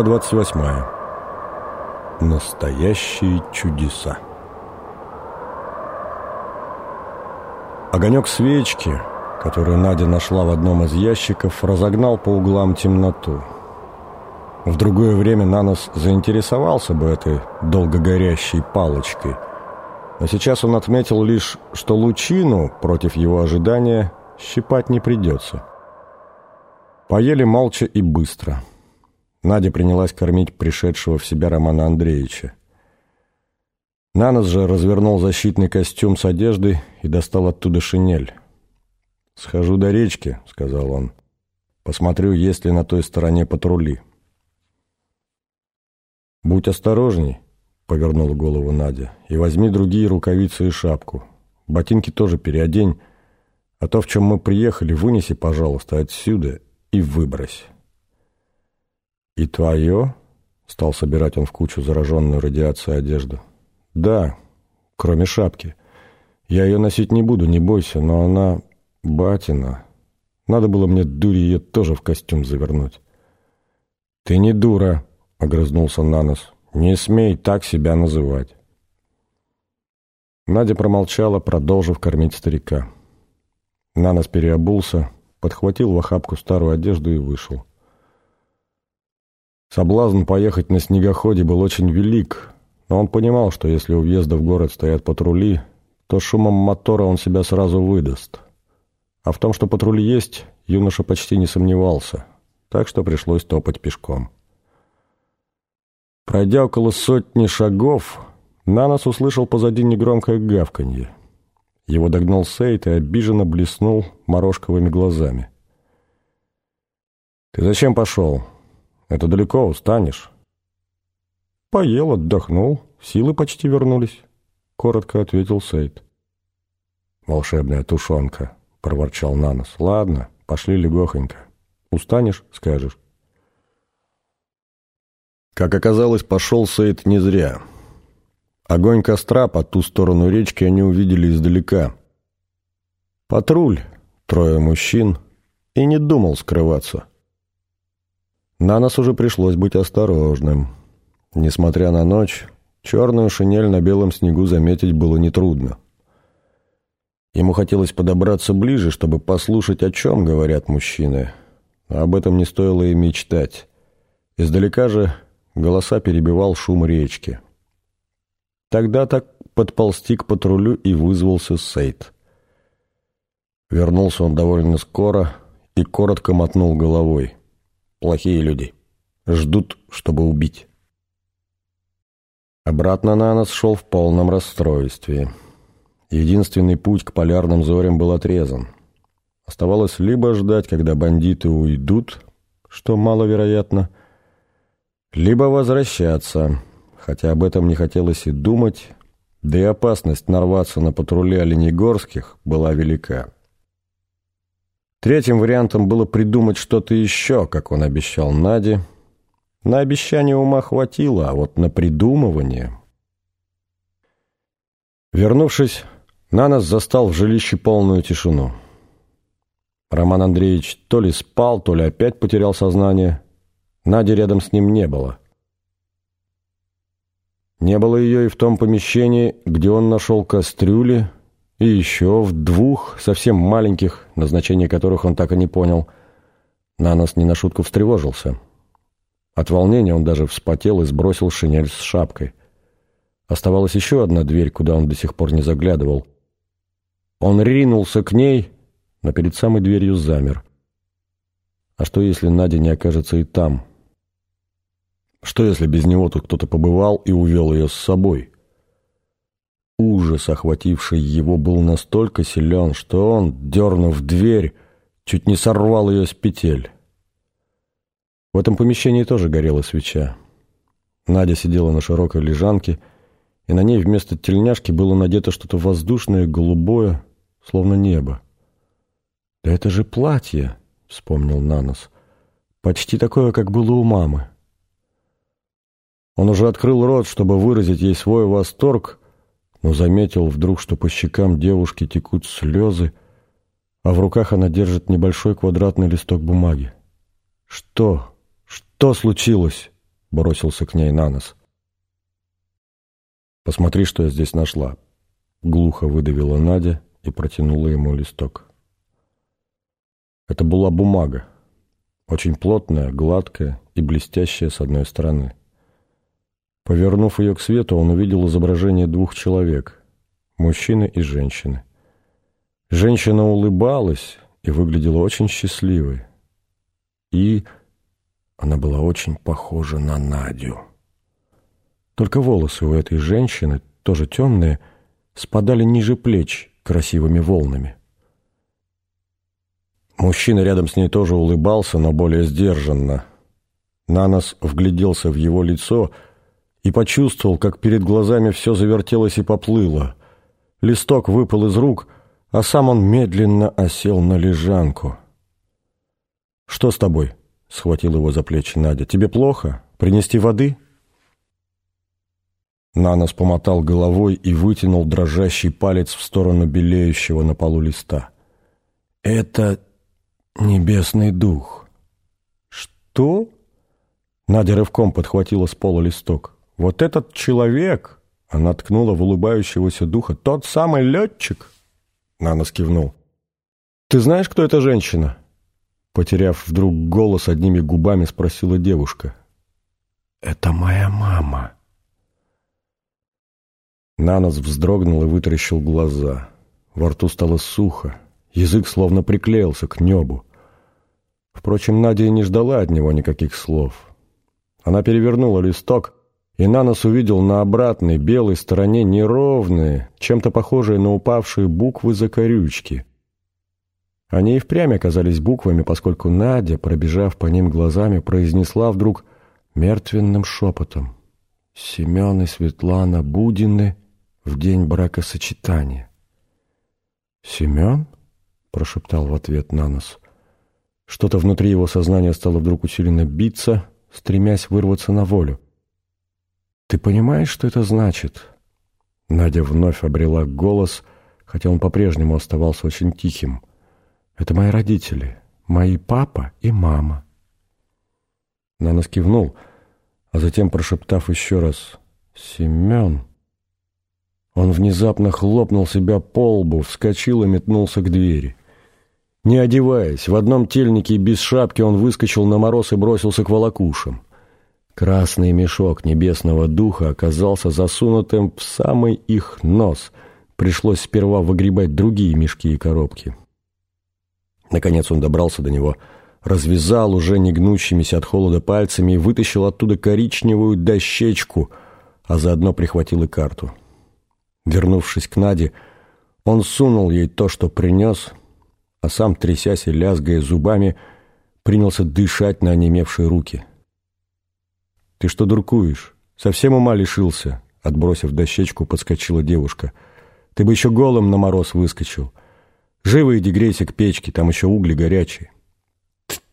Глава 28. Настоящие чудеса. Огонек свечки, которую Надя нашла в одном из ящиков, разогнал по углам темноту. В другое время Нанос заинтересовался бы этой долгогорящей палочкой, но сейчас он отметил лишь, что лучину против его ожидания щипать не придется. Поели молча и быстро. Надя принялась кормить пришедшего в себя Романа Андреевича. Нанос же развернул защитный костюм с одеждой и достал оттуда шинель. «Схожу до речки», — сказал он. «Посмотрю, есть ли на той стороне патрули». «Будь осторожней», — повернула голову Надя, «и возьми другие рукавицы и шапку. Ботинки тоже переодень, а то, в чем мы приехали, вынеси, пожалуйста, отсюда и выбрось». «И твое?» — стал собирать он в кучу зараженную радиацией одежду. «Да, кроме шапки. Я ее носить не буду, не бойся, но она батина. Надо было мне, дури, ее тоже в костюм завернуть». «Ты не дура», — огрызнулся Нанос. «Не смей так себя называть». Надя промолчала, продолжив кормить старика. Нанос переобулся, подхватил в охапку старую одежду и вышел. Соблазн поехать на снегоходе был очень велик, но он понимал, что если у въезда в город стоят патрули, то шумом мотора он себя сразу выдаст. А в том, что патрули есть, юноша почти не сомневался, так что пришлось топать пешком. Пройдя около сотни шагов, Нанос услышал позади негромкое гавканье. Его догнал Сейт и обиженно блеснул морожковыми глазами. «Ты зачем пошел?» Это далеко, устанешь. Поел, отдохнул, силы почти вернулись, коротко ответил Сейд. Волшебная тушенка, проворчал Нанос. Ладно, пошли легохонько. Устанешь, скажешь. Как оказалось, пошел Сейд не зря. Огонь костра по ту сторону речки они увидели издалека. Патруль, трое мужчин, и не думал скрываться. На нас уже пришлось быть осторожным. Несмотря на ночь, черную шинель на белом снегу заметить было нетрудно. Ему хотелось подобраться ближе, чтобы послушать, о чем говорят мужчины. Об этом не стоило и мечтать. Издалека же голоса перебивал шум речки. Тогда так подползти к патрулю и вызвался Сейд. Вернулся он довольно скоро и коротко мотнул головой. Плохие люди. Ждут, чтобы убить. Обратно на нас шел в полном расстройстве. Единственный путь к полярным зорям был отрезан. Оставалось либо ждать, когда бандиты уйдут, что маловероятно, либо возвращаться, хотя об этом не хотелось и думать, да и опасность нарваться на патрули оленегорских была велика. Третьим вариантом было придумать что-то еще, как он обещал Наде. На обещание ума хватило, а вот на придумывание... Вернувшись, Нанос застал в жилище полную тишину. Роман Андреевич то ли спал, то ли опять потерял сознание. Нади рядом с ним не было. Не было ее и в том помещении, где он нашел кастрюли, и еще в двух, совсем маленьких, назначение которых он так и не понял. Нанос не на шутку встревожился. От волнения он даже вспотел и сбросил шинель с шапкой. Оставалась еще одна дверь, куда он до сих пор не заглядывал. Он ринулся к ней, но перед самой дверью замер. А что, если Надя не окажется и там? Что, если без него тут кто-то побывал и увел ее с собой? Ужас, охвативший его, был настолько силен, что он, дернув дверь, чуть не сорвал ее с петель. В этом помещении тоже горела свеча. Надя сидела на широкой лежанке, и на ней вместо тельняшки было надето что-то воздушное, голубое, словно небо. «Да это же платье!» — вспомнил Нанос. «Почти такое, как было у мамы». Он уже открыл рот, чтобы выразить ей свой восторг, но заметил вдруг, что по щекам девушки текут слезы, а в руках она держит небольшой квадратный листок бумаги. «Что? Что случилось?» — бросился к ней на нос. «Посмотри, что я здесь нашла», — глухо выдавила Надя и протянула ему листок. Это была бумага, очень плотная, гладкая и блестящая с одной стороны. Повернув ее к свету, он увидел изображение двух человек, мужчины и женщины. Женщина улыбалась и выглядела очень счастливой. И она была очень похожа на Надю. Только волосы у этой женщины, тоже темные, спадали ниже плеч красивыми волнами. Мужчина рядом с ней тоже улыбался, но более сдержанно. Нанос вгляделся в его лицо и почувствовал, как перед глазами все завертелось и поплыло. Листок выпал из рук — а сам он медленно осел на лежанку. «Что с тобой?» — схватил его за плечи Надя. «Тебе плохо? Принести воды?» Нанос помотал головой и вытянул дрожащий палец в сторону белеющего на полу листа. «Это небесный дух». «Что?» Надя рывком подхватила с пола листок. «Вот этот человек...» Она ткнула в улыбающегося духа. «Тот самый летчик!» Нанос кивнул. «Ты знаешь, кто эта женщина?» Потеряв вдруг голос, одними губами спросила девушка. «Это моя мама». Нанос вздрогнул и вытаращил глаза. Во рту стало сухо, язык словно приклеился к небу. Впрочем, Надя не ждала от него никаких слов. Она перевернула листок, и Нанос увидел на обратной белой стороне неровные, чем-то похожие на упавшие буквы закорючки. Они и впрямь оказались буквами, поскольку Надя, пробежав по ним глазами, произнесла вдруг мертвенным шепотом «Семен и Светлана Будины в день бракосочетания». «Семен?» — прошептал в ответ Нанос. Что-то внутри его сознания стало вдруг усиленно биться, стремясь вырваться на волю. «Ты понимаешь, что это значит?» Надя вновь обрела голос, хотя он по-прежнему оставался очень тихим. «Это мои родители, мои папа и мама». Нанос кивнул, а затем, прошептав еще раз «Семен...» Он внезапно хлопнул себя по лбу, вскочил и метнулся к двери. Не одеваясь, в одном тельнике и без шапки он выскочил на мороз и бросился к волокушам. Красный мешок небесного духа оказался засунутым в самый их нос. Пришлось сперва выгребать другие мешки и коробки. Наконец он добрался до него, развязал уже не гнущимися от холода пальцами и вытащил оттуда коричневую дощечку, а заодно прихватил и карту. Вернувшись к Наде, он сунул ей то, что принес, а сам, трясясь и лязгая зубами, принялся дышать на онемевшие руки — «Ты что дуркуешь? Совсем ума лишился?» Отбросив дощечку, подскочила девушка. «Ты бы еще голым на мороз выскочил. Живо иди грейся к печке, там еще угли горячие».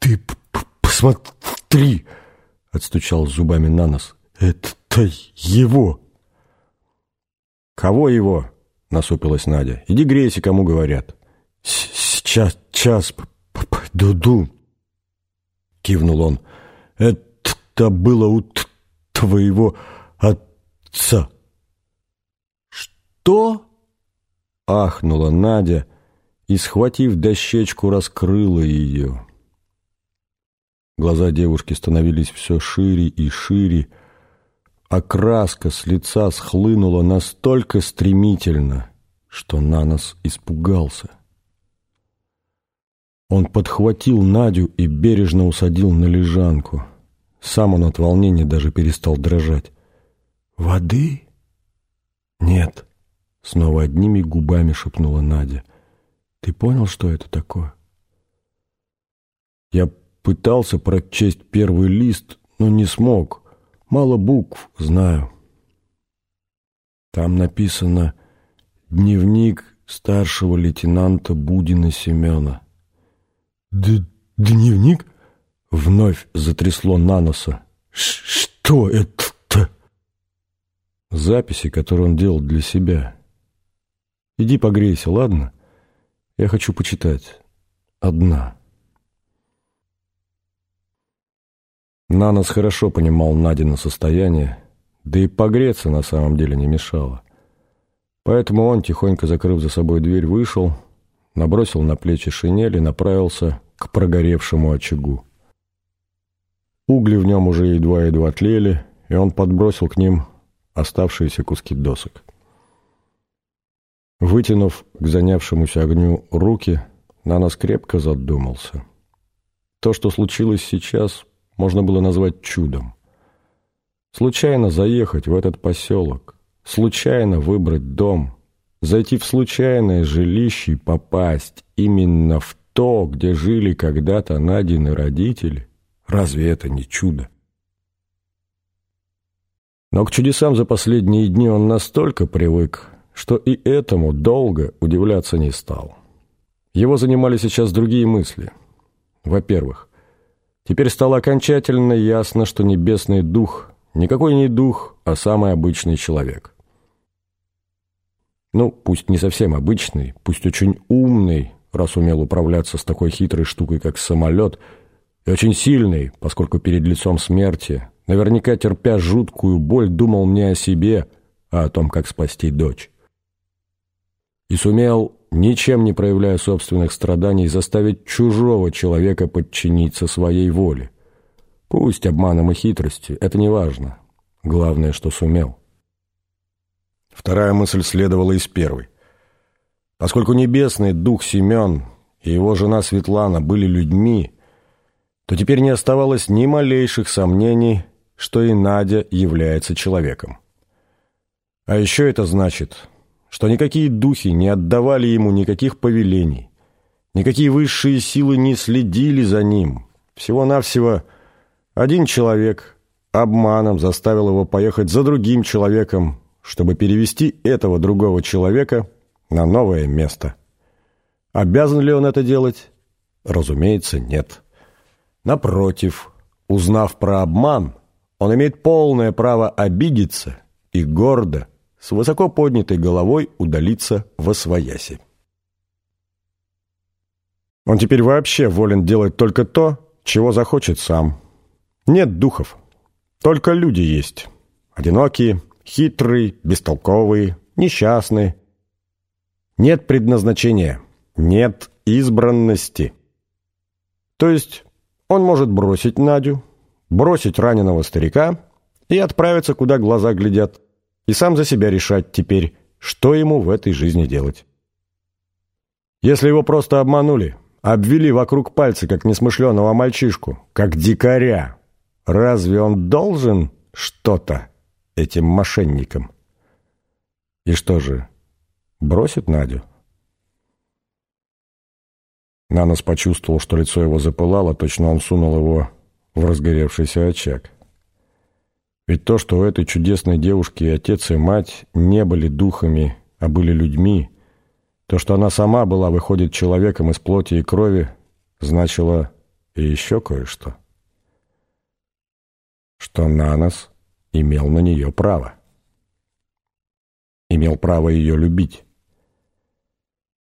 «Ты посмотри!» — отстучал зубами на нос. «Это его!» «Кого его?» — насупилась Надя. «Иди грейся, кому говорят». «Сейчас, час, пойду», — кивнул он. «Это это было у твоего отца. Что? Ахнула Надя и, схватив дощечку, раскрыла ее. Глаза девушки становились все шире и шире, а краска с лица схлынула настолько стремительно, что Нанос испугался. Он подхватил Надю и бережно усадил на лежанку — сам он от волнения даже перестал дрожать. «Воды?» «Нет», — снова одними губами шепнула Надя. «Ты понял, что это такое?» Я пытался прочесть первый лист, но не смог. Мало букв, знаю. Там написано «Дневник старшего лейтенанта Будина Семена». Д «Дневник?» Вновь затрясло на носа. «Что это?» Записи, которые он делал для себя. Иди погрейся, ладно? Я хочу почитать. Одна. Нанос хорошо понимал Надина состояние, да и погреться на самом деле не мешало. Поэтому он, тихонько закрыв за собой дверь, вышел, набросил на плечи шинель и направился к прогоревшему очагу. Угли в нем уже едва-едва тлели, и он подбросил к ним оставшиеся куски досок. Вытянув к занявшемуся огню руки, Нанос крепко задумался. То, что случилось сейчас, можно было назвать чудом. Случайно заехать в этот поселок, случайно выбрать дом, зайти в случайное жилище и попасть именно в то, где жили когда-то Надины родители, разве это не чудо? Но к чудесам за последние дни он настолько привык, что и этому долго удивляться не стал. Его занимали сейчас другие мысли. Во-первых, теперь стало окончательно ясно, что небесный дух никакой не дух, а самый обычный человек. Ну, пусть не совсем обычный, пусть очень умный, раз умел управляться с такой хитрой штукой, как самолет, и очень сильный, поскольку перед лицом смерти наверняка терпя жуткую боль, думал не о себе, а о том, как спасти дочь. И сумел, ничем не проявляя собственных страданий, заставить чужого человека подчиниться своей воле. Пусть обманом и хитростью, это не важно. Главное, что сумел. Вторая мысль следовала из первой. Поскольку небесный дух Семен и его жена Светлана были людьми, то теперь не оставалось ни малейших сомнений, что и Надя является человеком. А еще это значит, что никакие духи не отдавали ему никаких повелений, никакие высшие силы не следили за ним. Всего-навсего один человек обманом заставил его поехать за другим человеком, чтобы перевести этого другого человека на новое место. Обязан ли он это делать? Разумеется, нет. Напротив, узнав про обман, он имеет полное право обидеться и гордо, с высоко поднятой головой удалиться во свояси. Он теперь вообще волен делать только то, чего захочет сам. Нет духов, только люди есть. Одинокие, хитрые, бестолковые, несчастные. Нет предназначения, нет избранности. То есть он может бросить Надю, бросить раненого старика и отправиться, куда глаза глядят, и сам за себя решать теперь, что ему в этой жизни делать. Если его просто обманули, обвели вокруг пальца, как несмышленого мальчишку, как дикаря, разве он должен что-то этим мошенникам? И что же, бросит Надю? Нанос почувствовал, что лицо его запылало, точно он сунул его в разгоревшийся очаг. Ведь то, что у этой чудесной девушки и отец, и мать не были духами, а были людьми, то, что она сама была, выходит, человеком из плоти и крови, значило и еще кое-что. Что Нанос имел на нее право. Имел право ее любить.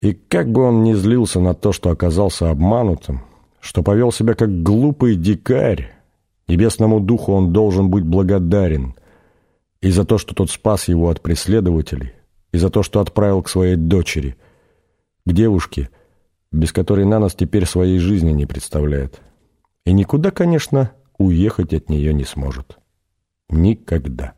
И как бы он ни злился на то, что оказался обманутым, что повел себя как глупый дикарь, Небесному Духу он должен быть благодарен и за то, что тот спас его от преследователей, и за то, что отправил к своей дочери, к девушке, без которой Нанос теперь своей жизни не представляет. И никуда, конечно, уехать от нее не сможет. Никогда.